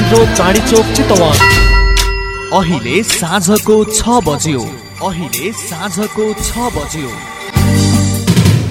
Main road चाँडी चोक चितवन। अहिले साँझको छ बज्यो। अहिले साँझको छ बज्यो।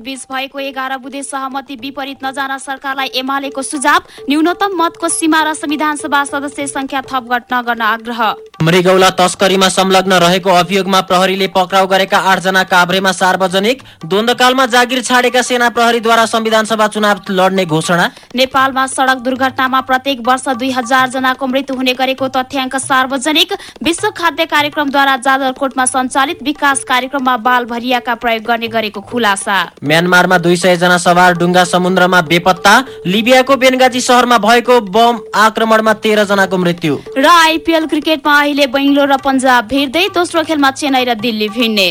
बीच भएको एघार बुधे सहमति विपरीत नजान सरकारलाई एमालेको सुझाव न्यूनतम मतको सीमा र संविधान सभा सदस्य संख्या थप घट गर्न आग्रह मृगौला तस्करीमा संलग्न रहेको अभियोगमा प्रहरीले पक्राउ गरेका आठजना काभ्रेमा सार्वजनिक द्वन्द्वकालमा जागिर छाडेका सेना प्रहरीद्वारा संविधान सभा चुनाव लड्ने घोषणा। नेपालमा सड़क दुर्घटनामा प्रत्येक वर्ष दुई हजार जनाको मृत्यु हुने गरेको तथ्याङ्क सार्वजनिक विश्व खाद्य कार्यक्रमद्वारा जाजरकोटमा सञ्चालित विकास कार्यक्रममा बाल भरियाका प्रयोग गर्ने गरेको खुलासा। म्यानमारमा दुई सय जना सवार डुङ्गा समुद्रमा बेपत्ता लिबियाको बेनगाजी शहरमा भएको बम आक्रमणमा तेह्र जनाको मृत्यु। र आइपिएल क्रिकेटमा अहिले बेङ्गलोर र पन्जाब भिड्दै दोस्रो खेलमा चेन्नई र दिल्ली भिड्ने।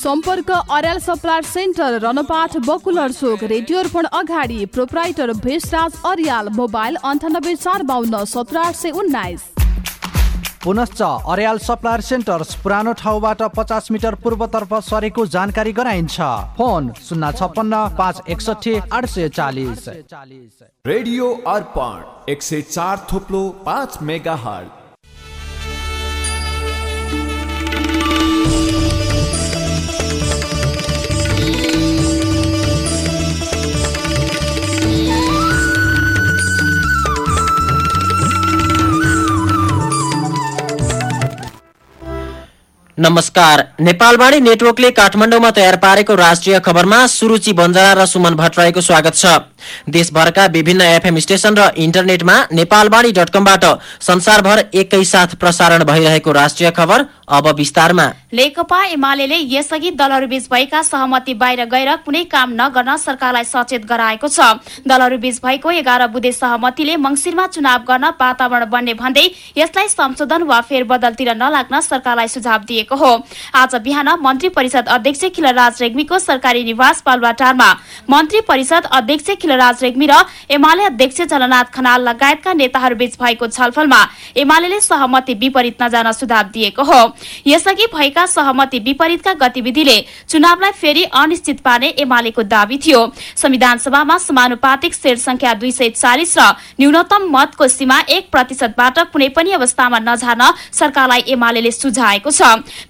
सम्पर्क अर्याल सप्लायर सेन्टर रनपाठ बकुलर चोक रेडियो अर्पण अगाडि प्रोपराइटर भेषराज अर्याल मोबाइल अन्ठानब्बे चार बाहन्न सत्र आठ सय उन्नाइस। पुनश्च अर्याल सप्लायर सेन्टर्स पुरानो ठाउँबाट पचास मिटर पूर्वतर्फ सरेको जानकारी गराइन्छ। फोन शून्य छप्पन्न पाँच एकसठी आठ सय चालिस। रेडियो अर्पण एक सय चार थोप्लो पाँच मेगा हट नमस्कार। नेपालवाणी नेटवर्कले काठमाडौँमा तयार पारेको राष्ट्रिय खबरमा सुरुचि बन्जरा र सुमन भट्टराईको स्वागत छ। देशभरका विभिन्न एफएम स्टेशन र इन्टरनेटमा नेपालवाणी डट कमबाट संसारभर एकैसाथ प्रसारण भइरहेको राष्ट्रिय खबर अब विस्तारमा। नेकपा एमाले यसअघि दलहरूबीच भएका सहमति बाहिर गएर कुनै काम नगर्न सरकारलाई सचेत गराएको छ। दलहरूबीच भएको एघार बुधे सहमतिले मंगिरमा चुनाव गर्न वातावरण बन्ने भन्दै यसलाई संशोधन वा फेरबदलतिर नलाग्न सरकारलाई सुझाव दिएको हो। आज बिहान मन्त्री परिषद अध्यक्ष खिलराज रेग्मीको सरकारी निवास पालुवाटारमा मन्त्री परिषद अध्यक्ष खिलराज रेग्मी र एमाले अध्यक्ष झलनाथ खनाल लगायतका नेताहरूबीच भएको छलफलमा एमाले सहमति विपरीत नजान सुझाव दिएको हो। यसअघि भएका सहमति विपरीतका गतिविधिले चुनावलाई फेरि अनिश्चित पार्ने एमालेको दावी थियो। संविधान सभामा समानुपातिक सेट संख्या दुई सय चालिस र न्यूनतम मतको सीमा एक प्रतिशतबाट कुनै पनि अवस्थामा नझार्न सरकारलाई एमाले सुझाएको छ।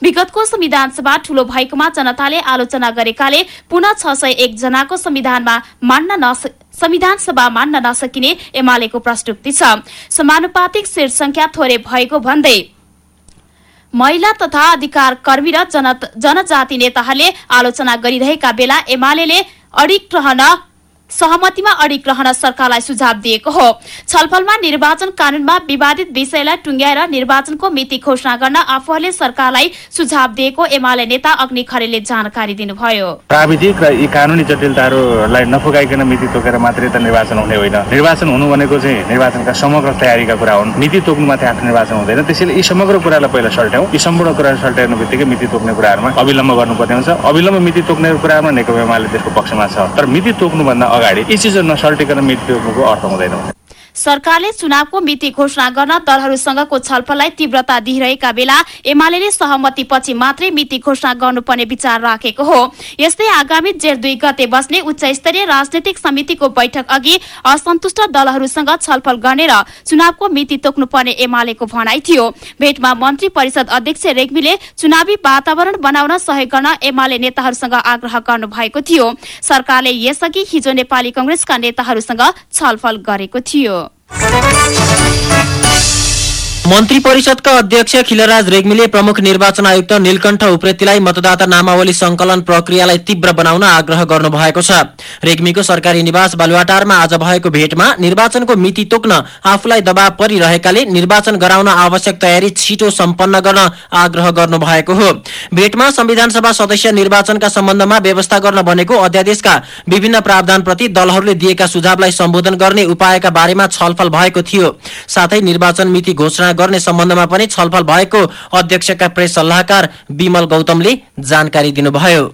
विगतको संविधान सभा ठूलो भएकोमा जनताले आलोचना गरेकाले पुनः छ सय एक जनाको संविधानमा मान्न नस संविधान सभा मान्न नसकिने एमालेको प्रस्तुति छ। समानुपातिक सीट संख्या थोरै भएको भन्दै महिला तथा अधिकार कर्मी र जन जनजाति नेताहरूले आलोचना गरिरहेका बेला एमाले अडिक रहन सहमतिमा अडिक रहन सरकारलाई सुझाव दिएको हो। छलफलमा निर्वाचन कानूनमा विवादित विषयलाई टुङ्ग्याएर निर्वाचनको मिति घोषणा गर्न आफूहरूले सरकारलाई सुझाव दिएको एमाले नेता अग्नि खरेलले जानकारी दिनुभयो। प्राविधिक र यी कानुनी जटिलताहरूलाई नफुकाइकन मिति तोकेर मात्रै त निर्वाचन हुने होइन। निर्वाचन हुनु भनेको चाहिँ निर्वाचनका समग्र तयारीका कुरा हुन्। मिति तोक्नु मात्रै आफ्नो निर्वाचन हुँदैन। त्यसैले यी समग्र कुरालाई पहिला सल्ट्याउँ। यी सम्पूर्ण कुरा सल्ट्याउनु बित्तिकै मिति तोक्ने कुराहरूमा अविलम्ब गर्नुपर्ने हुन्छ। अविलम्ब मिति तोक्ने कुरामा नेकपा एमाले त्यसको पक्षमा छ। तर मिति तोक्नुभन्दा अगाडि। यी चिजहरू नसल्टिकन मिति तोक्नुको अर्थ हुँदैन। सरकारले चुनावको मिति घोषणा गर्न दलहरूसँगको छलफललाई तीव्रता दिइरहेका बेला एमाले सहमति पछि मात्रै मिति घोषणा गर्नुपर्ने विचार राखेको हो। यस्तै आगामी जेठ दुई गते बस्ने उच्च स्तरीय राजनैतिक समितिको बैठक अघि असन्तुष्ट दलहरूसँग छलफल गर्ने र चुनावको मिति तोक्नुपर्ने एमालेको भनाइ थियो। भेटमा मन्त्री परिषद अध्यक्ष रेग्मीले चुनावी वातावरण बनाउन सहयोग गर्न एमाले नेताहरूसँग आग्रह गर्नु भएको थियो। सरकारले यसअघि हिजो नेपाली कंग्रेसका नेताहरूसँग छलफल गरेको थियो। ¡Suscríbete al! मन्त्री परिषदका अध्यक्ष खिलराज रेग्मीले प्रमुख निर्वाचन आयुक्त नीलकण्ठ उप्रेतीलाई मतदाता नामावली संकलन प्रक्रियालाई तीव्र बनाउन आग्रह गर्नुभएको छ। रेग्मीको सरकारी निवास बालुवाटारमा आज भएको भेटमा निर्वाचनको मिति तोक्न आफूलाई दबाव परिरहेकाले निर्वाचन गराउन आवश्यक तयारी छिटो सम्पन्न गर्न आग्रह गर्नुभएको हो। भेटमा संविधान सभा सदस्य निर्वाचनका सम्बन्धमा व्यवस्था गर्न बनेको अध्यादेशका विभिन्न प्रावधानप्रति दलहरूले दिएका सुझावलाई सम्बोधन गर्ने उपायका बारेमा छलफल भएको थियो। साथै निर्वाचन मिति घोषणा गर्ने सम्बन्धमा पनि छलफल भएको अध्यक्षका प्रेस सल्लाहकार विमल गौतमले जानकारी दिनुभयो।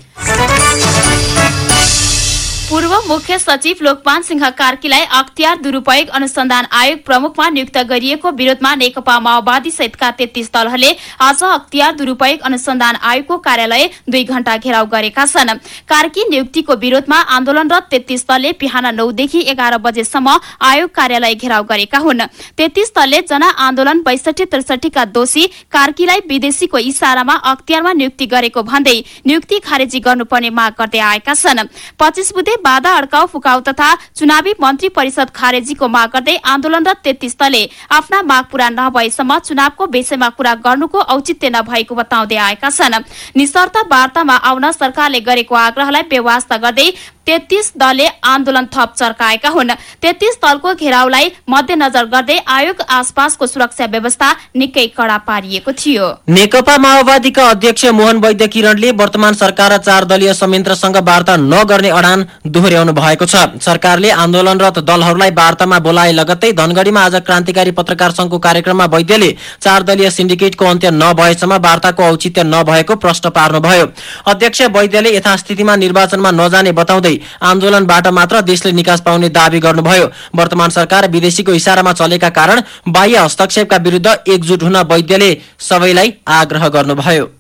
मुख्य सचिव लोकमान सिंह कार्कीलाई अख्तियार दुरूपयोग अनुसन्धान आयोग प्रमुखमा नियुक्त गरिएको विरोधमा नेकपा माओवादी सहितका तेत्तीस दलहरूले आज अख्तियार दुरूपयोग अनुसन्धान आयोगको कार्यालय दुई घण्टा घेराउ गरेका छन्। कार्की नियुक्तिको विरोधमा आन्दोलनरत तेत्तीस दलले बिहान नौदेखि एघार बजेसम्म आयोग कार्यालय घेराउ गरेका हुन्। तेत्तीस दलले जनआन्दोलन बैसठी त्रिसठीका दोषी कार्कीलाई विदेशीको इसारामा अख्तियारमा नियुक्ति गरेको भन्दै नियुक्ति खारेजी गर्नुपर्ने माग गर्दै आएका छन्। पच्चिस बुधे बाधा अड्काउ फुकाउ तथा चुनावी मन्त्री परिषद खारेजीको माग गर्दै आन्दोलनरत तेत्तीस दलले आफ्ना माग पूरा नभएसम्म चुनावको विषयमा कुरा गर्नुको औचित्य नभएको बताउँदै आएका छन्। निशर्त वार्तामा आउन सरकारले गरेको आग्रहलाई बेवास्ता गर्दै तेत्तीस दलले आन्दोलन थप चर्काएका हुन्। तेत्तीस दलको घेराउलाई मध्यनजर गर्दै आयोग आसपासको सुरक्षा व्यवस्था निकै कड़ा पारिएको थियो। नेकपा माओवादीका अध्यक्ष मोहन वैद्य किरणले वर्तमान सरकार र चार दलीय संयन्त्रसँग वार्ता नगर्ने अडान दोहोर्याउनु भएको छ। सरकारले आन्दोलनरत दलहरूलाई वार्तामा बोलाए लगत्तै धनगढ़ीमा आज क्रान्तिकारी पत्रकार संघको कार्यक्रममा वैद्यले चार दलीय सिन्डिकेटको अन्त्य नभएसम्म वार्ताको औचित्य नभएको प्रश्न पार्नुभयो। अध्यक्ष वैद्यले यथास्थितिमा निर्वाचनमा नजाने बताउँदै आन्दोलनबाट मात्र देशले निकास पाउने दावी गर्नुभयो। वर्तमान सरकार विदेशीको इसारामा चलेका कारण बाह्य हस्तक्षेपका विरूद्ध एकजुट हुन वैद्यले सबैलाई आग्रह गर्नुभयो।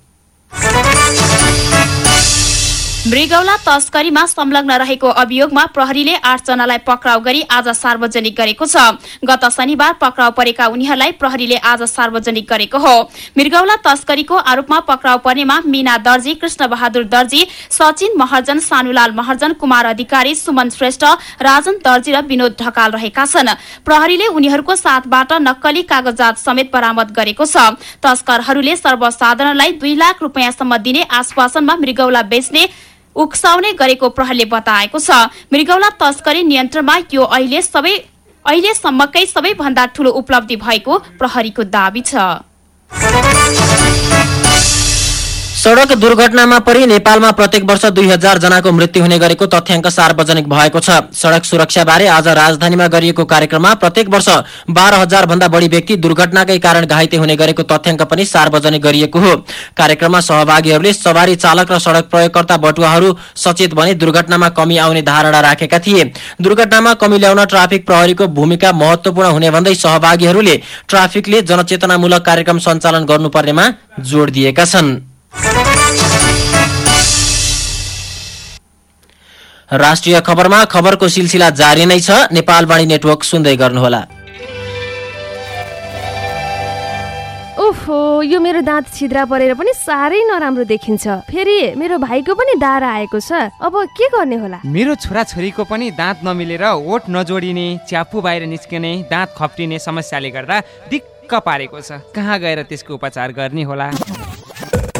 मृगौला तस्करीमा संलग्न रहेको अभियोगमा प्रहरीले आठजनालाई पक्राउ गरी आज सार्वजनिक गरेको छ। गत शनिबार पक्राउ परेका उनीहरूलाई प्रहरीले आज सार्वजनिक गरेको हो। मृगौला तस्करीको आरोपमा पक्राउ पर्नेमा मीना दर्जी कृष्ण बहादुर दर्जी सचिन महर्जन सानुलाल महर्जन कुमार अधिकारी सुमन श्रेष्ठ राजन दर्जी र विनोद ढकाल रहेका छन्। प्रहरीले उनीहरूको साथबाट नक्कली कागजात समेत बरामद गरेको छ। तस्करहरूले सर्वसाधारणलाई दुई लाख रुपियाँसम्म दिने आश्वासनमा मृगौला बेच्ने उक्साउने गरेको प्रहरले बताएको छ। मृगौला तस्करी नियन्त्रणमा यो अहिले सबै अहिलेसम्मकै सबैभन्दा ठूलो उपलब्धि भएको प्रहरीको दावी छ। सड़क दुर्घटनामा परि नेपालमा प्रत्येक वर्ष दुई हजार जनाको मृत्यु हुने गरेको तथ्याङ्क सार्वजनिक भएको छ। सड़क सुरक्षाबारे आज राजधानीमा गरिएको कार्यक्रममा प्रत्येक वर्ष बाह्र हजार भन्दा बढ़ी व्यक्ति दुर्घटनाकै कारण घाइते हुने गरेको तथ्याङ्क पनि सार्वजनिक गरिएको हो। कार्यक्रममा सहभागीहरूले सवारी चालक र सड़क प्रयोगकर्ता बटुवाहरू सचेत भने दुर्घटनामा कमी आउने धारणा राखेका थिए। दुर्घटनामा कमी ल्याउन ट्राफिक प्रहरीको भूमिका महत्वपूर्ण हुने भन्दै सहभागीहरूले ट्राफिकले जनचेतनामूलक कार्यक्रम सञ्चालन गर्नुपर्नेमा जोड़ दिएका छन्। राष्ट्रिय खबरमा खबरको सिलसिला जारी नै छ। नेपालवाणी नेटवर्क सुन्दै गर्नुहोला। ओहो यो मेरो दाँत छिद्रा परेर पनि साह्रै नराम्रो देखिन्छ। फेरि मेरो भाइको पनि दारा आएको छ। अब के गर्ने होला? मेरो छोरा छोरीको पनि दाँत नमिलेर ओठ नजोडिने च्यापु बाहिर निस्किने दाँत खप्टिने समस्याले गर्दा दिक्क पारेको छ। कहाँ गएर त्यसको उपचार गर्ने होला?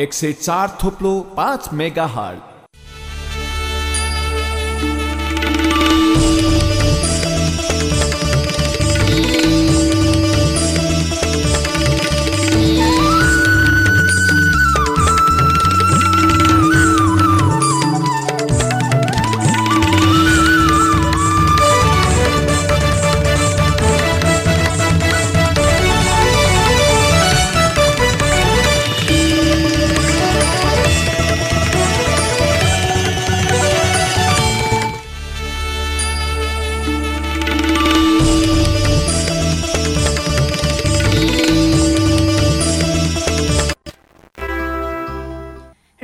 एक सय चार थोप्लो पाँच मेगा हल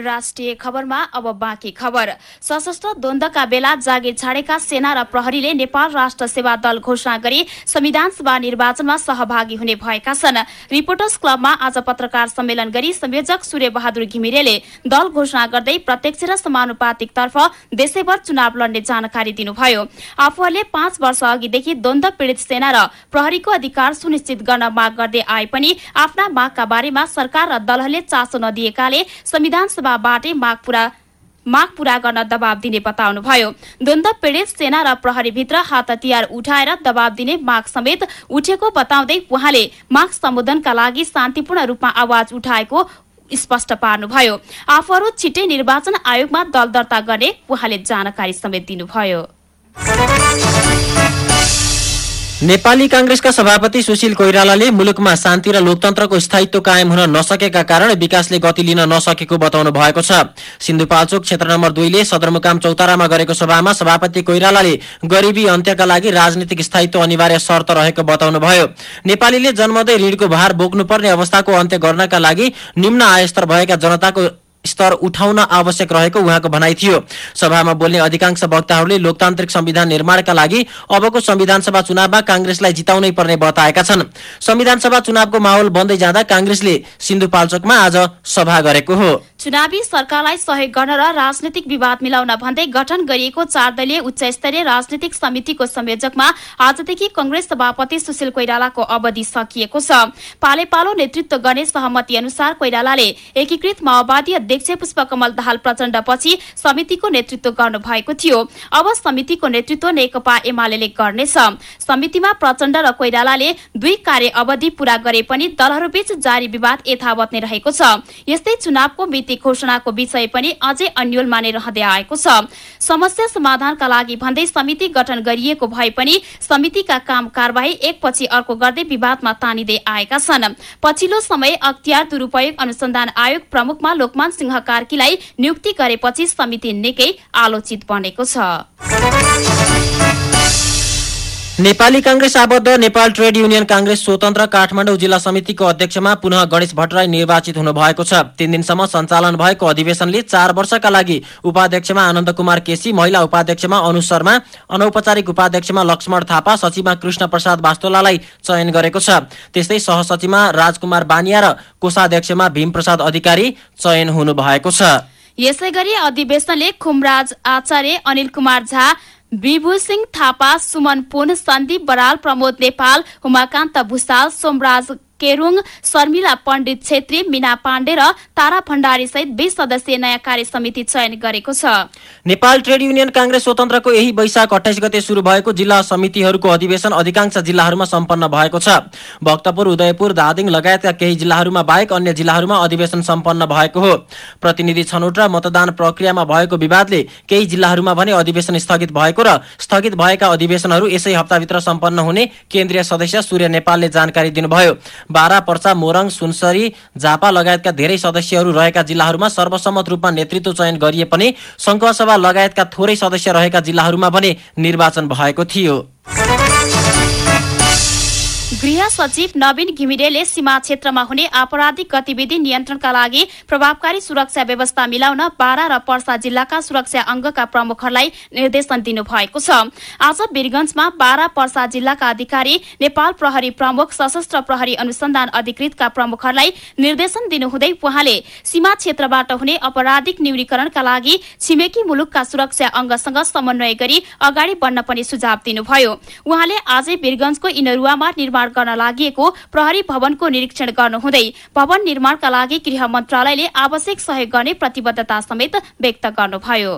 राष्ट्रिय खबरमा अब बाँकी खबर। सशस्त्र द्वन्दका बेला जागिर छाडेका सेना र प्रहरीले नेपाल राष्ट्र सेवा दल घोषणा गरी संविधान सभा निर्वाचनमा सहभागी हुने भएका छन्। रिपोर्टर्स क्लबमा आज पत्रकार सम्मेलन गरी संयोजक सूर्य बहादुर घिमिरेले दल घोषणा गर्दै प्रत्यक्ष र समानुपातिक तर्फ देशैभर चुनाव लड्ने जानकारी दिनुभयो। आफूहरूले पाँच वर्ष अघिदेखि द्वन्द पीड़ित सेना र प्रहरीको अधिकार सुनिश्चित गर्न माग गर्दै आए पनि आफ्ना मागका बारेमा सरकार र दलहरूले चासो नदिएकाले संविधान सभाबाटै माग पूरा माग पूरा गर्न दबाव दिने बताउनुभयो। द्वन्द पीड़ित सेना र प्रहरीभित्र हात हतियार उठाएर दबाव दिने माग समेत उठेको बताउँदै उहाँले माग सम्बोधनका लागि शान्तिपूर्ण रूपमा आवाज उठाएको स्पष्ट पार्नुभयो। आफूहरू छिट्टै निर्वाचन आयोगमा दल दर्ता गर्ने उहाँले जानकारी समेत दिनुभयो। नेपाली काङ्ग्रेसका सभापति सुशील कोइरालाले मुलुकमा शान्ति र लोकतन्त्रको स्थायित्व कायम हुन नसकेका कारण विकासले गति लिन नसकेको बताउनु भएको छ। सिन्धुपाल्चोक क्षेत्र नम्बर दुईले सदरमुकाम चौतारामा गरेको सभामा सभापति कोइरालाले गरिबी अन्त्यका लागि राजनीतिक स्थायित्व अनिवार्य शर्त रहेको बताउनुभयो नेपालीले जन्मदै ऋणको भार बोक्नुपर्ने अवस्थाको अन्त्य गर्नका लागि निम्न आयस्तर भएका जनताको स्तर उठाउन आवश्यक रहेको उहाँको भनाइ थियो। सभामा बोल्ने अधिकांश वक्ताहरूले लोकतान्त्रिक संविधान निर्माणका लागि अबको संविधान सभा चुनावमा काङ्ग्रेसलाई जिताउनै पर्ने बताएका छन्। संविधान सभा चुनावको माहौल बन्दै जाँदा काङ्ग्रेसले सिन्धुपाल्चोकमा आज सभा गरेको हो। चुनावी सरकारलाई सहयोग गर्न र राजनीतिक विवाद मिलाउन भन्दै गठन गरिएको चार दलीय उच्च स्तरीय राजनीतिक समितिको संयोजकमा आजदेखि कंग्रेस सभापति सुशील कोइरालाको अवधि सकिएको छ। पाले पालो नेतृत्व गर्ने सहमति अनुसार कोइरालाले एकीकृत माओवादी अध्यक्ष पुष्पकमल दाहाल प्रचण्ड पछि समितिको नेतृत्व गर्नु भएको थियो। अब समितिको नेतृत्व नेकपा एमाले गर्नेछ। समितिमा प्रचण्ड र कोइरालाले दुई कार्य अवधि पूरा गरे पनि दलहरूबीच जारी विवाद यथावत नै रहेको छ। यस्तै चुनावको मिति समिति घोषणाको विषय पनि अझै अन्यलमा नै रहँदै आएको छ। समस्या समाधानका लागि भन्दै समिति गठन गरिएको भए पनि समितिका काम कारवाही एकपछि अर्को गर्दै विवादमा तानिँदै आएका छन्। पछिल्लो समय अख्तियार दुरूपयोग अनुसन्धान आयोग प्रमुखमा लोकमान सिंह कार्कीलाई नियुक्ति गरेपछि समिति निकै आलोचित बनेको छ। नेपाली काङ्ग्रेस आबद्ध नेपाल ट्रेड युनियन काङ्ग्रेस स्वतन्त्र काठमाडौँ जिल्ला समितिको अध्यक्षमा पुनः गणेश भट्टराई निर्वाचित हुनु भएको छ। तीन दिनसम्म सञ्चालन भएको अधिवेशनले चार वर्षका लागि उपाध्यक्षमा आनन्द कुमार केसी महिला उपाध्यक्षमा अनु शर्मा अनौपचारिक उपाध्यक्षमा लक्ष्मण थापा सचिवमा कृष्ण प्रसाद वास्तोलालाई चयन गरेको छ। त्यस्तै सहसचिवमा राजकुमार बानिया र कोषाध्यक्षमा भीमप्रसाद अधिकारी चयन हुनु भएको छ। यसै अधिवेशनले खुमराज आचार्य अनिल कुमार झा विभू सिंह थापा सुमन पुन सन्दीप बराल प्रमोद नेपाल उमाकान्त भूषाल सोमराज केरुङ शर्मिला पण्डित छेत्री मीना पाण्डे र तारा भण्डारी सहित बीस सदस्यीय नयाँ कार्य समिति चयन गरेको छ। नेपाल ट्रेड युनियन काङ्ग्रेस स्वतन्त्रको यही वैशाख अठाइस गते सुरु भएको जिल्ला समितिहरूको अधिवेशन अधिकांश जिल्लाहरूमा सम्पन्न भएको छ। भक्तपुर उदयपुर धादिङ लगायतका केही जिल्लाहरूमा बाहेक अन्य जिल्लाहरूमा अधिवेशन सम्पन्न भएको हो। प्रतिनिधि छनौट र मतदान प्रक्रियामा भएको विवादले केही जिल्लाहरूमा भने अधिवेशन स्थगित भएको र स्थगित भएका अधिवेशनहरू यसै हप्ताभित्र सम्पन्न हुने केन्द्रीय सदस्य सूर्य नेपालले जानकारी दिनुभयो। बारा पर्सा मोरङ सुनसरी झापा लगायतका धेरै सदस्यहरू रहेका जिल्लाहरूमा सर्वसम्मत रूपमा नेतृत्व चयन गरिए पनि सङ्खुवासभा लगायतका थोरै सदस्य रहेका जिल्लाहरूमा भने निर्वाचन भएको थियो। गृह सचिव नवीन घिमिरेले सीमा क्षेत्रमा हुने आपराधिक गतिविधि नियन्त्रणका लागि प्रभावकारी सुरक्षा व्यवस्था मिलाउन बारा र पर्सा जिल्लाका सुरक्षा अङ्गका प्रमुखहरूलाई निर्देशन दिनुभएको छ। आज वीरगंजमा बारा पर्सा जिल्लाका अधिकारी नेपाल प्रहरी प्रमुख सशस्त्र प्रहरी अनुसन्धान अधिकृतका प्रमुखहरूलाई निर्देशन दिनुहुँदै उहाँले सीमा क्षेत्रबाट हुने आपराधिक न्यूनीकरणका लागि छिमेकी मुलुकका सुरक्षा अङ्गसँग समन्वय गरी अगाडि बढ्न पनि सुझाव दिनुभयो। उहाँले आजै वीरगंजको इनरुवामा निर्माण गर्न लागि प्रहरी भवनको निरीक्षण गर्नुहुँदै भवन निर्माणका लागि गृह मन्त्रालयले आवश्यक सहयोग गर्ने प्रतिबद्धता समेत व्यक्त गर्नुभयो।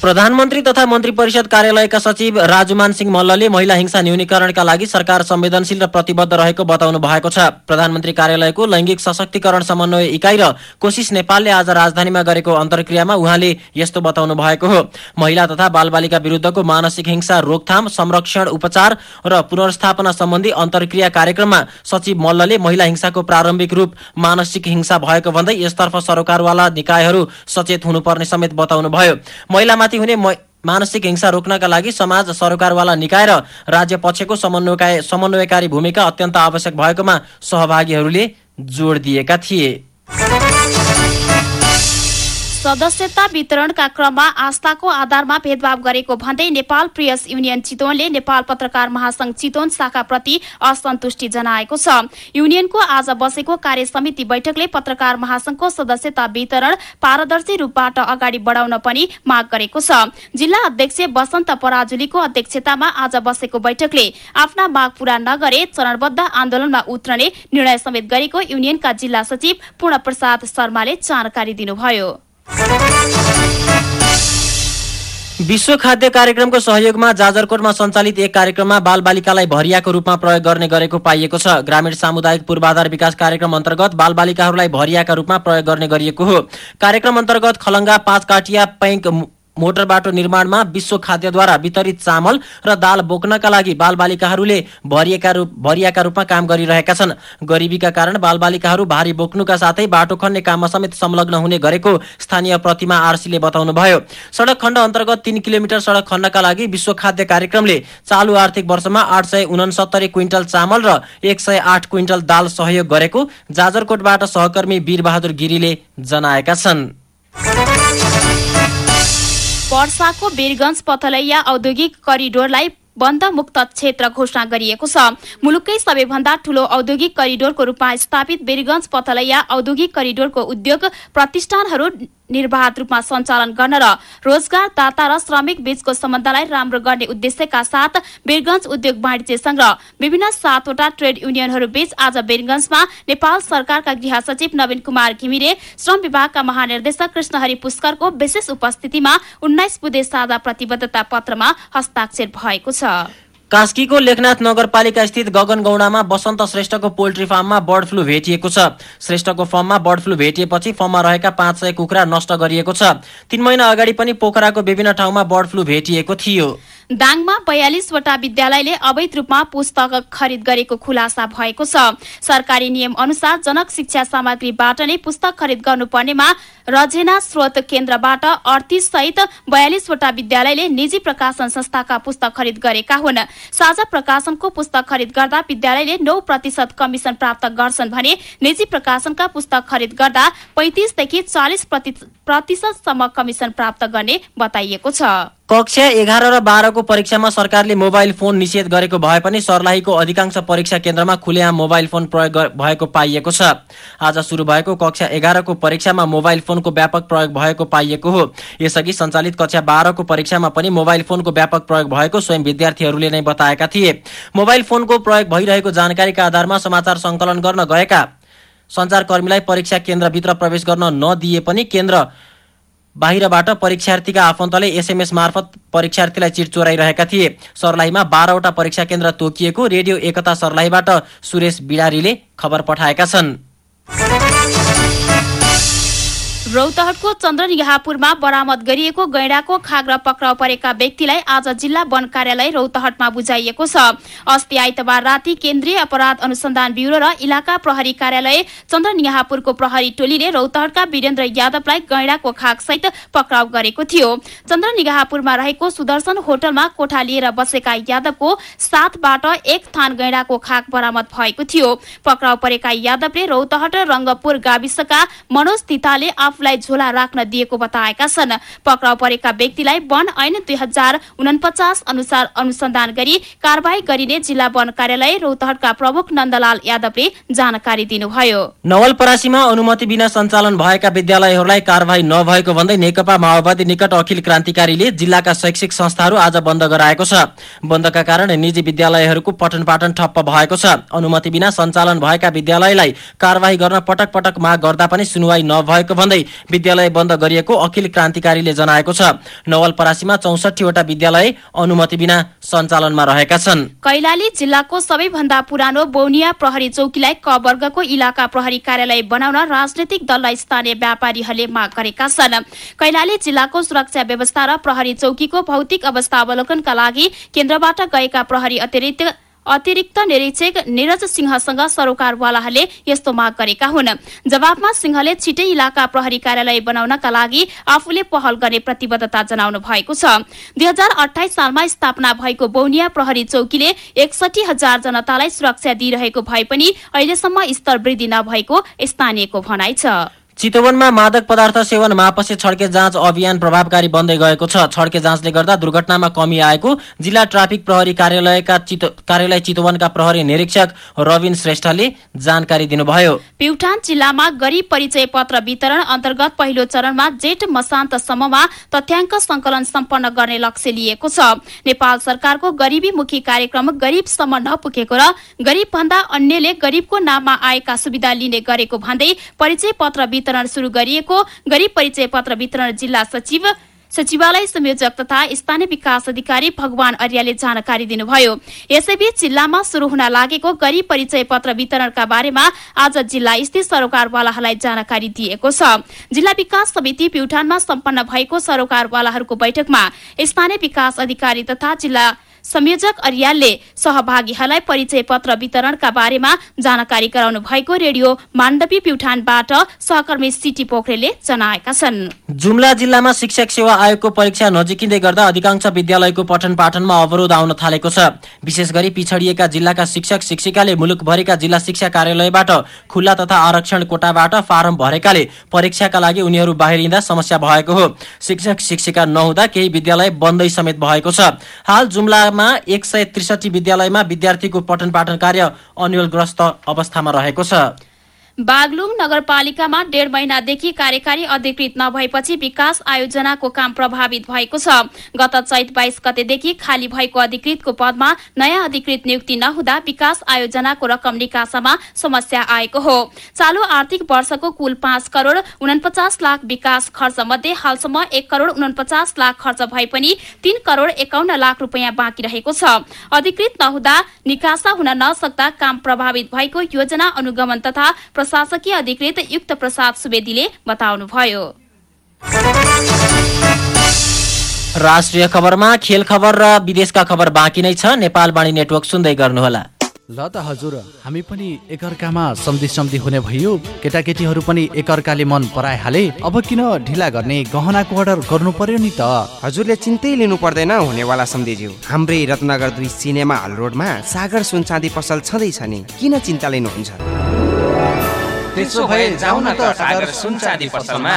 प्रधानमन्त्री तथा मन्त्री परिषद कार्यालयका सचिव राजुमान सिंह मल्लले महिला हिंसा न्यूनीकरणका लागि सरकार संवेदनशील र प्रतिबद्ध रहेको बताउनु भएको छ। प्रधानमन्त्री कार्यालयको लैङ्गिक सशक्तिकरण समन्वय इकाइ र कोशिश नेपालले आज राजधानीमा गरेको अन्तर्क्रियामा उहाँले यस्तो बताउनु भएको हो। महिला तथा बालबालिका विरुद्धको मानसिक हिंसा रोकथाम संरक्षण उपचार र पुनर्स्थापना सम्बन्धी अन्तर्क्रिया कार्यक्रममा सचिव मल्लले महिला हिंसाको प्रारम्भिक रूप मानसिक हिंसा भएको भन्दै यसतर्फ सरकारवाला निकायहरू सचेत हुनुपर्ने समेत बताउनु भयो हुने मानसिक हिंसा रोक्नका लागि समाज सरकारवाला निकाय र राज्य पक्षको समन्वयकारी समन्वयकारी भूमिका अत्यन्त आवश्यक भएकोमा सहभागीहरूले जोड दिएका थिए। सदस्यता वितरणका क्रममा आस्थाको आधारमा भेदभाव गरेको भन्दै नेपाल प्रियस युनियन चितवनले नेपाल पत्रकार महासंघ चितवन शाखाप्रति असन्तुष्टि जनाएको छ। युनियनको आज बसेको कार्य समिति बैठकले पत्रकार महासंघको सदस्यता वितरण पारदर्शी रूपबाट अगाडि बढाउन पनि माग गरेको छ। जिल्ला अध्यक्ष वसन्त पराजुलीको अध्यक्षतामा आज बसेको बैठकले आफ्ना माग पूरा नगरे चरणबद्ध आन्दोलनमा उत्रने निर्णय समेत गरेको युनियनका जिल्ला सचिव पूर्ण प्रसाद शर्माले जानकारी दिनुभयो। विश्व खाद्य कार्यक्रमको सहयोगमा जाजरकोटमा सञ्चालित एक कार्यक्रममा बालबालिकालाई भरियाको रूपमा प्रयोग गर्ने गरेको पाइएको छ। ग्रामीण सामुदायिक पूर्वाधार विकास कार्यक्रम अन्तर्गत बालबालिकाहरूलाई भरियाका रूपमा प्रयोग गर्ने गरिएको हो। कार्यक्रम अन्तर्गत खलङ्गा पाँच काटिया पैंक मोटर बाटो निर्माणमा विश्व खाद्यद्वारा वितरित चामल र दाल बोक्नका लागि बालबालिकाहरूले भरिएका भरियाका रूपमा काम गरिरहेका छन्। गरिबीका कारण बालबालिकाहरू भारी बोक्नुका साथै बाटो खन्ने काममा समेत संलग्न हुने गरेको स्थानीय प्रतिमा आरसीले बताउनुभयो। सडक खण्ड अन्तर्गत तीन किलोमिटर सडक खण्डका लागि विश्व खाद्य कार्यक्रमले चालु आर्थिक वर्षमा आठ सय उनसत्तरी क्विन्टल चामल र एक सय आठ क्विन्टल दाल सहयोग गरेको जाजरकोटबाट सहकर्मी वीरबहादुर गिरीले जनाएका छन्। वर्षाको वीरगंज पथलैया औद्योगिक करिडोरलाई बन्द मुक्त क्षेत्र घोषणा गरिएको छ। मुलुककै सबैभन्दा ठूलो औद्योगिक करिडोरको रूपमा स्थापित वीरगंज पथलैया औद्योगिक करिडोरको उद्योग प्रतिष्ठानहरू निर्वाध रूपमा सञ्चालन गर्न र रोजगारदाता र श्रमिक बीचको सम्बन्धलाई राम्रो गर्ने उद्देश्यका साथ वीरगंज उद्योग वाणिज्य संघ र विभिन्न सातवटा ट्रेड युनियनहरू बीच आज वीरगंजमा नेपाल सरकारका गृह सचिव नवीन कुमार घिमिरे श्रम विभागका महानिर्देशक कृष्णहरि पुष्करको विशेष उपस्थितिमा उन्नाइस बुधे साझा प्रतिबद्धता पत्रमा हस्ताक्षर भएको छ। कास्कीको लेखनाथ नगरपालिका स्थित गगन गौडामा वसन्त श्रेष्ठको पोल्ट्री फार्ममा बर्ड फ्लू भेटिएको छ। श्रेष्ठको फर्ममा बर्ड फ्लू भेटिएपछि फर्ममा रहेका पाँच सय कुखुरा नष्ट गरिएको छ। तीन महिना अगाडि पनि पोखराको विभिन्न ठाउँमा बर्ड फ्लू भेटिएको थियो। दाङमा बयालिसवटा विद्यालयले अवैध रूपमा पुस्तक खरिद गरेको खुलासा भएको छ। सरकारी नियम अनुसार जनक शिक्षा सामग्रीबाट नै पुस्तक खरिद गर्नुपर्नेमा रजेना स्रोत केन्द्रबाट अडतिस सहित बयालिसवटा विद्यालयले निजी प्रकाशन संस्थाका पुस्तक खरिद गरेका हुन्। साझा प्रकाशनको पुस्तक खरिद गर्दा विद्यालयले नौ प्रतिशत कमिशन प्राप्त गर्छन् भने निजी प्रकाशनका पुस्तक खरिद गर्दा पैंतिसदेखि चालिस प्रतिशतसम्म कमिशन प्राप्त गर्ने बताइएको छ। कक्षा एघार र बाह्रको परीक्षामा सरकारले मोबाइल फोन निषेध गरेको भए पनि सर्लाहीको अधिकांश परीक्षा केन्द्रमा खुलेआम मोबाइल फोन प्रयोग भएको पाइएको छ। आज सुरु भएको कक्षा एघारको परीक्षामा मोबाइल फोनको व्यापक प्रयोग भएको पाइएको हो। यसअघि सञ्चालित कक्षा बाह्रको परीक्षामा पनि मोबाइल फोनको व्यापक प्रयोग भएको स्वयं विद्यार्थीहरूले नै बताएका थिए। मोबाइल फोनको प्रयोग भइरहेको जानकारीका आधारमा समाचार संकलन गर्न गएका सञ्चारकर्मीलाई परीक्षा केन्द्रभित्र प्रवेश गर्न नदिए पनि केन्द्र बाहिरबाट परीक्षार्थीका आफन्तले एसएमएस मार्फत परीक्षार्थीलाई चिट चोराइरहेका थिए। सर्लाहीमा बाह्रवटा परीक्षा केन्द्र तोकिएको रेडियो एकता सर्लाहीबाट सुरेश बिडारीले खबर पठाएका छन्। रौतहटको चन्द्रनिगापुरमा बरामद गरिएको गैडाको खाग र पक्राउ परेका व्यक्तिलाई आज जिल्ला वन कार्यालय रौतहटमा बुझाइएको छ। अस्ति आइतबार राति केन्द्रीय अपराध अनुसन्धान ब्यूरो र इलाका प्रहरी कार्यालय चन्द्रनिगापुरको प्रहरी टोलीले रौतहटका वीरेन्द्र यादवलाई गैडाको खाग सहित पक्राउ गरेको थियो। चन्द्रनिगापुरमा रहेको सुदर्शन होटलमा कोठा लिएर बसेका यादवको साथबाट एक थान गैडाको खाग बरामद भएको थियो। पक्राउ परेका यादवले रौतहट रंगपुर गाविसका मनोज तिताले आफूलाई झोला राख्न दिएको बताएका छन्। पक्राउ परेका व्यक्तिलाई वन ऐन दुई हजार उनपचास अनुसार अनुसन्धान गरी कार्यवाही गरिने जिल्ला वन कार्यालय रौतहटका प्रमुख नन्दलाल यादवले जानकारी दिनुभयो। नवलपरासीमा अनुमति बिना सञ्चालन भएका विद्यालयहरूलाई कार्यवाही नभएको भन्दै नेकपा माओवादी निकट अखिल क्रान्तिकारीले जिल्लाका शैक्षिक संस्थाहरू आज बन्द गराएको छ। बन्दका कारण निजी विद्यालयहरूको पठन पाठन ठप्प भएको छ। अनुमति बिना सञ्चालन भएका विद्यालयलाई कार्यवाही गर्न पटक पटक माग गर्दा पनि सुनवाई नभएको भन्दै विद्यालय बन्द गरिएको अखिल क्रान्तिकारीले जनाएको छ। नवलपरासीमा चौसठीवटा विद्यालय अनुमति बिना सञ्चालनमा रहेका छन्। कैलाली जिल्लाको सबैभन्दा पुरानो बौनिया प्रहरी चौकीलाई क वर्गको इलाका प्रहरी कार्यालय बनाउन राजनैतिक दल र स्थानीय व्यापारीहरूले माग गरेका छन्। कैलाली जिल्लाको सुरक्षा व्यवस्था र प्रहरी चौकीको भौतिक अवस्था अवलोकनका लागि केन्द्रबाट गएका प्रहरी अतिरिक्त अतिरिक्त निरीक्षक निरज सिंहसँग सरोकारवालाहरूले यस्तो माग गरेका हुन्। जवाबमा सिंहले छिटै इलाका प्रहरी कार्यालय बनाउनका लागि आफूले पहल गर्ने प्रतिबद्धता जनाउनु भएको छ। दुई हजार अठाइस सालमा स्थापना भएको बौनिया प्रहरी चौकीले एकसठी हजार जनतालाई सुरक्षा दिइरहेको भए पनि अहिलेसम्म स्तर वृद्धि नभएको स्थानीयको भनाइ छ। चितवनमा मादक पदार्थ सेवन मापसे छड्के जाँच अभियान प्रभावकारी बन्दै गएको छ। छड्के जाँचले गर्दा दुर्घटनामा कमी आएको जिल्ला ट्राफिक प्रहरी कार्यालयका कार्यालय चितवनका प्रहरी निरीक्षक रविन श्रेष्ठले जानकारी दिनुभयो। प्युठान जिल्लामा गरीब परिचय पत्र वितरण अन्तर्गत पहिलो चरणमा जेठ मसान्तसम्ममा तथ्याङ्क संकलन सम्पन्न गर्ने लक्ष्य लिएको छ। नेपाल सरकारको गरिबीमुखी कार्यक्रम गरिबसम्म नपुगेको र गरिब भन्दा अन्यले गरिबको नाममा आएका सुविधा लिने गरेको भन्दै परिचय पत्र वितरण शुरू गरिएको गरीब परिचय पत्र वितरण जिल्ला सचिव सचिवालय संयोजक तथा स्थानीय विकास अधिकारी भगवान अर्याले जानकारी दिनुभयो। यसैबीच जिल्लामा शुरू हुन लागेको गरीब परिचय पत्र वितरणका बारेमा आज जिल्ला स्थित सरोकारवालाहरूलाई जानकारी दिएको छ। जिल्ला विकास समिति प्युठानमा सम्पन्न भएको सरोकारवालाहरूको बैठकमा स्थानीय विकास अधिकारी तथा जिल्ला संयोजक अरियालले सहभागीहरूलाई परिचय पत्र वितरणका बारेमा जानकारी गराउनु भएको रेडियो माण्डवी प्युठानबाट सहकर्मी सिटी पोखरेलले जनाएका छन्। जुम्ला जिल्लामा शिक्षक सेवा आयोगको परीक्षा नजिकिँदै गर्दा अधिकांश विद्यालयको पठन पाठनमा अवरोध आउन थालेको छ। विशेष गरी पिछडिएका जिल्लाका शिक्षक शिक्षिकाले मुलुकभरिका जिल्ला शिक्षा कार्यालयबाट खुल्ला तथा आरक्षण कोटाबाट फारम भरेकाले परीक्षाका लागि उनीहरू बाहिरिँदा समस्या भएको हो। शिक्षक शिक्षिका नहुँदा केही विद्यालय बन्दै समेत भएको छ। हाल जुम्ला जिल्लामा एक सय त्रिसठी विद्यालयमा विद्यार्थीको पठन पाठन कार्य अन्यलग्रस्त अवस्थामा रहेको छ। बागलुङ नगरपालिकामा डेढ महिनादेखि कार्यकारी अधिकृत नभएपछि विकास आयोजनाको काम प्रभावित भएको छ। गत चैत बाइस गतेदेखि खाली भएको अधिकृतको पदमा नयाँ अधिकृत नियुक्ति नहुँदा विकास आयोजनाको रकम निकासामा समस्या आएको हो। चालू आर्थिक वर्षको कुल पाँच करोड़ उनपचास लाख विकास खर्च मध्ये हालसम्म एक करोड़ उनपचास लाख खर्च भए पनि तीन करोड़ एकाउन्न लाख रुपियाँ बाँकी रहेको छ। अधिकृत नहुँदा निकासा हुन नसक्दा काम प्रभावित भएको योजना अनुगमन तथा प्रशासकीय अधिकृत युक्त प्रसाद सुवेदीले बताउनुभयो। राष्ट्रिय खबरमा खेल खबर र विदेशका खबर बाँकी नै छ। नेपाल बाणी नेटवर्क सुन्दै गर्नुहोला। ल त हजुर हामी पनि एकअर्कामा सम्धि सम्धि हुने भयो। केटाकेटीहरू पनि एकअर्काले मन पराइहाले। अब किन ढिला गर्ने गहनाको अर्डर गर्नु पर्यो नि त? हजुरले चिन्तै लिनु पर्दैन हुनेवाला सम्झिज्यू। हाम्रै रत्नगर दुई सिनेमा हल रोडमा सागर सुनचाँदी पसल छँदैछ नि। किन चिन्ता लिनुहुन्छ? त्यसो भए जाउँ न त सागर सुनचाँदी पसलमा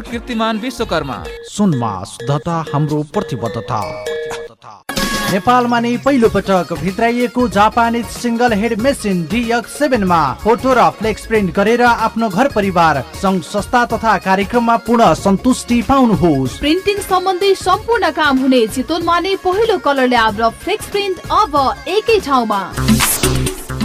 कीर्तिमान विश्वकर्मा। सुनमा शुद्धता हाम्रो प्रतिबद्धता। नेपालमा नै पहिलो पटक भित्राइएको Japanese single head machine DX सेभेनमा photo र फ्लेक्स प्रिन्ट गरेर आफ्नो घर परिवार सङ्घ संस्था तथा कार्यक्रममा पूर्ण सन्तुष्टि पाउनुहोस्। प्रिन्टिङ सम्बन्धी सम्पूर्ण काम हुने चितवनमा नै पहिलो कलर ल्याब र फ्लेक्स प्रिन्ट अब एकै ठाउँमा।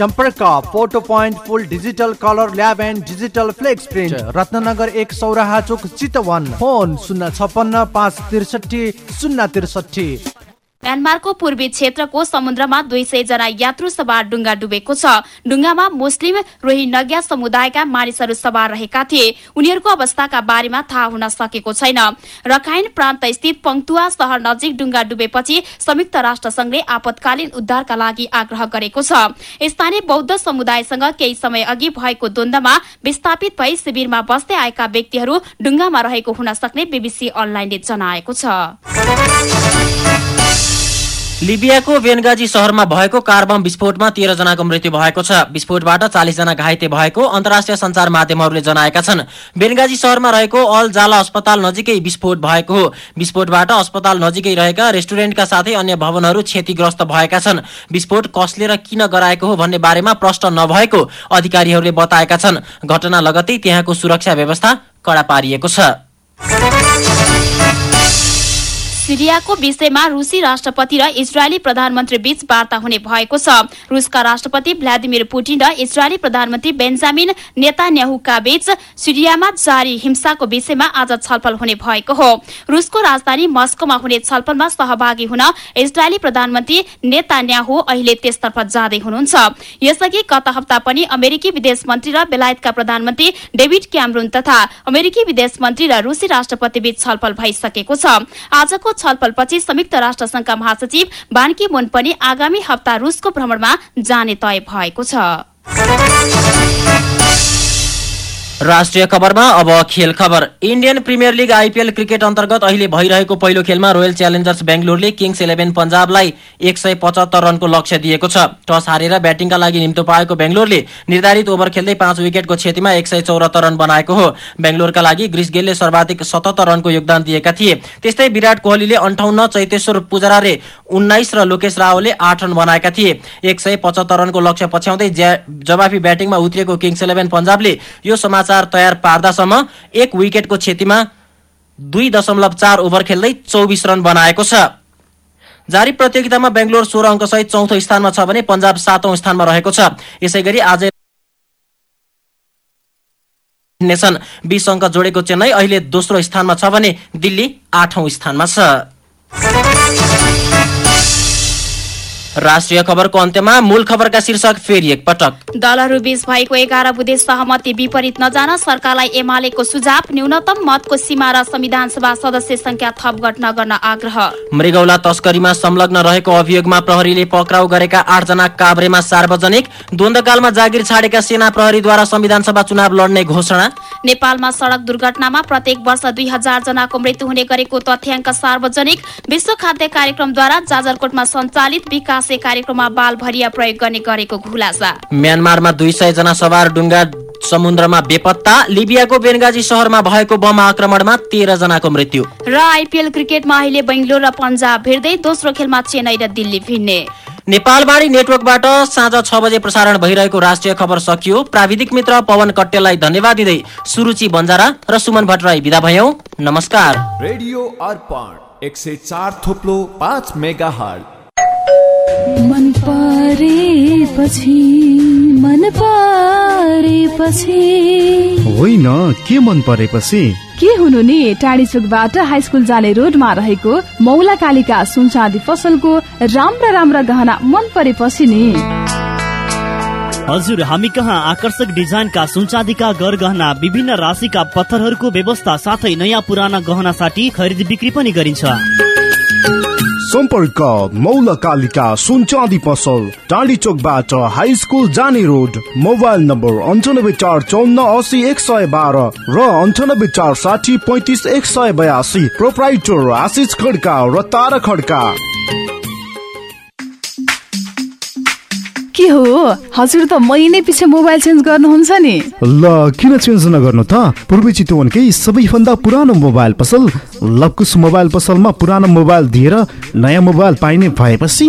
सम्पर्क photo point full digital colour lab and digital flex print Ratnanagar एक सौराहा चोक चितवन फोन शून्य छपन्न पाँच त्रिसठी शून्य त्रिसठी म्यानमारको पूर्वी क्षेत्रको समुद्रमा दुई सय जना यात्रु सवार डुङ्गा डुबेको छ। डुङ्गामा मुस्लिम रोहिङ्ग्या समुदायका मानिसहरू सवार रहेका थिए। उनीहरूको अवस्थाका बारेमा थाहा हुन सकेको छैन। रखाइन प्रान्त स्थित पङ्तुवा शहर नजिक डुङ्गा डुबेपछि संयुक्त राष्ट्र संघले आपतकालीन उद्धारका लागि आग्रह गरेको छ। स्थानीय बौद्ध समुदायसँग केही समय अघि भएको द्वन्दमा विस्थापित भई शिविरमा बस्दै आएका व्यक्तिहरू डुङ्गामा रहेको हुन सक्ने बीबीसी अनलाइनले जनाएको छ। लिबियाको बेनगाजी शहरमा भएको कार बम विस्फोटमा तेह्र जनाको मृत्यु भएको छ। विस्फोटबाट चालिस जना घाइते भएको अन्तर्राष्ट्रिय संचार माध्यमहरूले जनाएका छन्। बेनगाजी शहरमा रहेको अल जाला अस्पताल नजिकै विस्फोट भएको हो। विस्फोटबाट अस्पताल नजिकै रहेका रेस्टुरेन्टका साथै अन्य भवनहरू क्षतिग्रस्त भएका छन्। विस्फोट कसले र किन गराएको हो भन्ने बारेमा प्रश्न नभएको अधिकारीहरूले बताएका छन्। घटना लगत्तै त्यहाँको सुरक्षा व्यवस्था कडा पारिएको छ। सिरियाको विषयमा रुसी राष्ट्रपति र इजरायली प्रधानमन्त्री बीच वार्ता हुने भएको छ। रुसका राष्ट्रपति भ्लादिमिर पुटिन र इजरायली प्रधानमन्त्री बेन्जामिन नेतान्याहुका बीच सिरियामा जारी हिंसाको विषयमा आज छलफल हुने भएको हो। रुसको राजधानी मस्कोमा हुने छलफलमा सहभागी हुन इजरायली प्रधानमन्त्री नेतान्याहु अहिले त्यसतर्फ जाँदै हुनुहुन्छ। यसअघि गत हप्ता पनि अमेरिकी विदेश मन्त्री र बेलायतका प्रधानमन्त्री डेभिड क्यामरुन तथा अमेरिकी विदेश मन्त्री र रुसी राष्ट्रपति बीच छलफल भइसकेको छ। आजको छलफलपछि संयुक्त राष्ट्र संघका महासचिव बानकी मुन पनि आगामी हप्ता रुसको भ्रमणमा जाने तय भएको छ। राष्ट्रिय खबरमा अब खेल खबर। Indian premier league IPL cricket अन्तर्गत अहिले भइरहेको पहिलो खेलमा रोयल च्यालेन्जर्स बेङ्गलोरले किङ्स इलेभेन पन्जाबलाई एक सय पचहत्तर रनको लक्ष्य दिएको छ। टस हारेर ब्याटिङका लागि निम्तो पाएको बेङ्गलोरले निर्धारित ओभर खेल्दै पाँच विकेटको क्षतिमा एक सय चौरात्तर रन बनाएको हो। बेङ्गलोरका लागि ग्रिस गेलले सर्वाधिक सतहत्तर रनको योगदान दिएका थिए। त्यस्तै विराट कोहलीले अन्ठाउन्न चैतेश्वर पुजराले उन्नाइस र लोकेश रावले आठ रन बनाएका थिए। एक सय पचहत्तर रनको लक्ष्य पछ्याउँदै जवाफी ब्याटिङमा उत्रिएको किङ्स इलेभेन पन्जाबले यो समाचार तयार पार्दासम्म एक विकेटको क्षतिमा दुई दशमलव चार ओभर खेल्दै चौबिस रन बनाएको छ। जारी प्रतियोगितामा बेङ्गलोर सोह्र अङ्कसहित चौथो स्थानमा छ भने पन्जाब सातौं स्थानमा रहेको छ। यसै गरी आज बिस अङ्क जोडेको चेन्नई अहिले दोस्रो स्थानमा छ भने दिल्ली आठौं स्थानमा छ। राष्ट्रिय खबरको अन्त्यमा मूल खबरका शीर्षक फेरि एकपटक दलहरू बीच भएको एघार बुधे सहमति विपरीत नजान सरकारलाई एमालेको सुझाव न्यूनतम मतको सीमा र संविधान सभा सदस्य संख्या थपगट नगर्न आग्रह। मृगौला तस्करीमा संलग्न रहेको अभियोगमा प्रहरीले पक्राउ गरेका आठजना काभ्रेमा सार्वजनिक द्वन्द्वकालमा जागिर छाडेका सेना प्रहरीद्वारा संविधान सभा चुनाव लड्ने घोषणा। नेपालमा सड़क दुर्घटनामा प्रत्येक वर्ष दुई हजार जनाको मृत्यु हुने गरेको तथ्याङ्क सार्वजनिक विश्व खाद्य कार्यक्रमद्वारा जाजरकोटमा सञ्चालित विकासे कार्यक्रममा बाल भरिया प्रयोग गर्ने गरेको खुलासा। म्यानमारमा दुई सय जना सवार डुङ्गा समुद्रमा बेपत्ता लिबियाको बेनगाजी सहरमा भएको बम आक्रमणमा तेह्र जनाको मृत्यु। र आइपिएल क्रिकेटमा अहिले बेङ्गलोर र पन्जाब भिड्दै दोस्रो खेलमा चेन्नई र दिल्ली भिड्ने नेपालबारी नेटवर्कबाट साँझ छ बजे प्रसारण भइरहेको राष्ट्रिय खबर सकियो। प्राविधिक मित्र पवन कट्टेललाई धन्यवाद दिँदै सुरुचि बन्जारा र सुमन भट्टराई विदा भयौ। नमस्कार। रेडियो अर्पण एक सय चार थोप्लो पाँच मेगा मन परेपछि मन परेपछि। होइन के मन परेपछि? के हुनु नि टाढी चोकबाट हाई स्कुल जाने रोडमा रहेको मौला कालिका सुनचाँदी फसलको राम्रा राम्रा गहना मन परेपछि नि। हजुर हामी कहाँ आकर्षक डिजाइनका सुनचाँदीका गर गहना विभिन्न राशिका पत्थरहरूको व्यवस्था साथै नयाँ पुराना गहना साठी खरिद बिक्री पनि गरिन्छ। सम्पर्क मौल कालिका सुन चाँदी पसल टाढी चोकबाट हाई स्कुल जाने रोड मोबाइल नम्बर अन्ठानब्बे चार चौन्न असी एक सय बाह्र र अन्ठानब्बे चार साठी पैतिस एक सय बयासी प्रोप्राइटर आशिष खड्का र तारा खड्का। के हो? हजुर त महिनै पछि मोबाइल चेन्ज गर्नुहुन्छ नि। ल किन चेन्ज नगर्नु त? पूर्वी चितवनकै सबैभन्दा पुरानो मोबाइल पसल लकुस मोबाइल पसलमा पुरानो मोबाइल दिएर नयाँ मोबाइल पाइने भएपछि।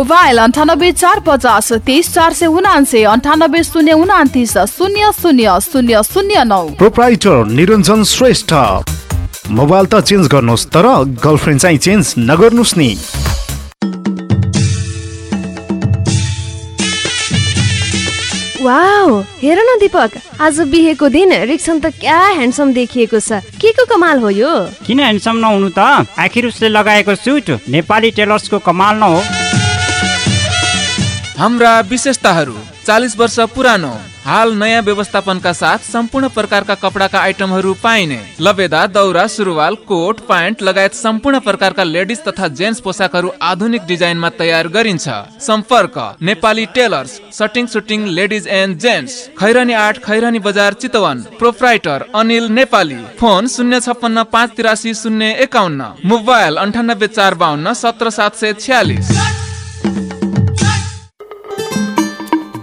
मोबाइल अन्ठानब्बे चार पचास तेइस चार सय उनान्से अन्ठानब्बे शून्य उनातिस शून्य शून्य शून्य शून्य नौ। प्रोप्राइटर निरञ्जन श्रेष्ठ। मोबाइल त चेन्ज गर्नुहोस् तर गर्लफ्रेन्ड चाहिँ चेन्ज नगर्नुहोस् नि। वाउ हेर न दिपक आज बिहेको दिन रिक्सन त क्या ह्यान्डसम देखिएको छ। के को कमाल हो यो? किन ह्यान्डसम नहुनु त? आखिर उसले लगाएको सुट नेपाली टेलर्सको कमाल न हो। हाम्रा विशेषताहरू चालिस वर्ष पुरानो हाल नयाँ व्यवस्थापनका साथ सम्पूर्ण प्रकारका कपडाका आइटमहरू पाइने लबेदा दौरा सुरुवाल कोट प्यान्ट लगायत सम्पूर्ण प्रकारका लेडिज तथा जेन्ट्स पोसाकहरू आधुनिक डिजाइनमा तयार गरिन्छ। सम्पर्क Nepali tailors shirting suiting ladies and gents Khairani आठ खैरानी बजार चितवन प्रोप्राइटर अनिल नेपाली फोन शून्य छप्पन्न पाँच तिरासी शून्य एकाउन्न मोबाइल अन्ठानब्बे चार बाहन्न सत्र सात सय छ्यालिस।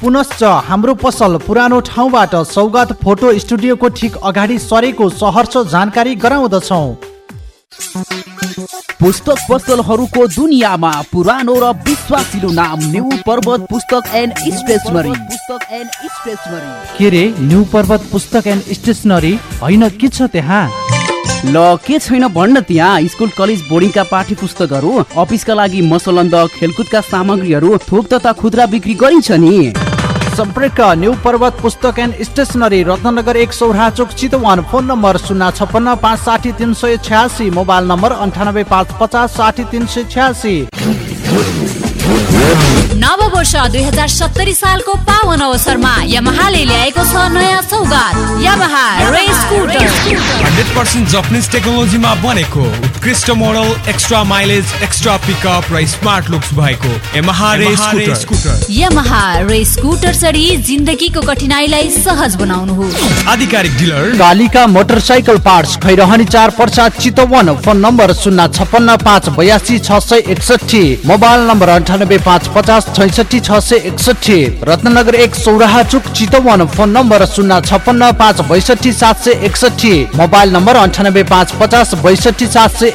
पुनश्च हाम्रो पसल पुरानो ठाउँबाट सौगात फोटो स्टुडियोको ठिक अगाडि सरेको सहरर्ष जानकारी गराउँदछौ। पुस्तक पसलहरूको दुनियाँमा पुरानो र विश्वासिलो नाम न्यू पर्वत पुस्तक एन्ड स्टेसनरी। पुस्तक एन्ड स्टेसनरी के रे न्यू पर्वत पुस्तक एन्ड स्टेसनरी? होइन के छ त्यहाँ? ल के छैन भन्न त्यहाँ? स्कुल कलेज बोर्डिङका पाठ्य पुस्तकहरू अफिसका लागि मसलन्द खेलकुदका सामग्रीहरू थोक तथा खुद्रा बिक्री गरिन्छ नि। सम्पर्क न्यू पर्वत पुस्तक एन्ड स्टेसनरी रत्नगर एक सौरा चोक चितवन। फोन नम्बर शून्य छप्पन्न पाँच साठी तिन सय छ्यासी। मोबाइल नम्बर अन्ठानब्बे पाँच पचास साठी तिन सय छ्यासी। नव वर्ष दुई हजार सत्तरी सालको पावन अवसरमा यमहाले ल्याएको छ नयाँ सौगात Yamaha race scooter. Hundred percent Japanese टेक्नोलोजीमा बनेको उत्कृष्ट model extra mileage extra pickup र स्मार्ट लुक्स भएको Yamaha scooter Yamaha race scooter चढी जिन्दगीको कठिनाईलाई सहज बनाउनुहोस् आधिकारिक dealer Kalika motorcycle parts Khairahani चार पर्सा चितवन फोन नम्बर शून्य छप्पन्न पाँच बयासी छ सय एकसठी मोबाइल नम्बर अन्ठानब्बे पाँच पचास छैसठी छ सय एकसठी रत्नगर एक सौराहा चुक चितवन फोन नम्बर शून्य छप्पन्न पाँच बैसठी सात सय एकसठी मोबाइल नम्बर अन्ठानब्बे पाँच पचास बैसठी सात सय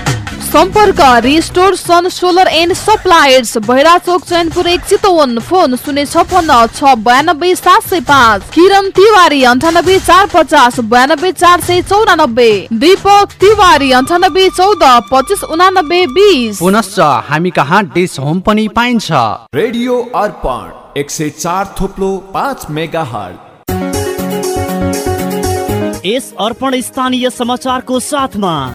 सम्पर्क restore sun solar and suppliers Bhaira चोक चैनपुर एक चितवन फोन शून्य छपन्न छ बयानब्बे सात सय पाँच किरण तिवारी अन्ठानब्बे चार पचास बयानब्बे चार सय चौरानब्बे दीपक तिवारी अन्ठानब्बे चौध पच्चिस उनानब्बे बिस। पुनश्च हामी कहाँ डिस होम पनि पाइन्छ। रेडियो अर्पण एक सय चार थोप्लो पाँच मेगा हल यस अर्पण स्थानीय समाचारको साथमा।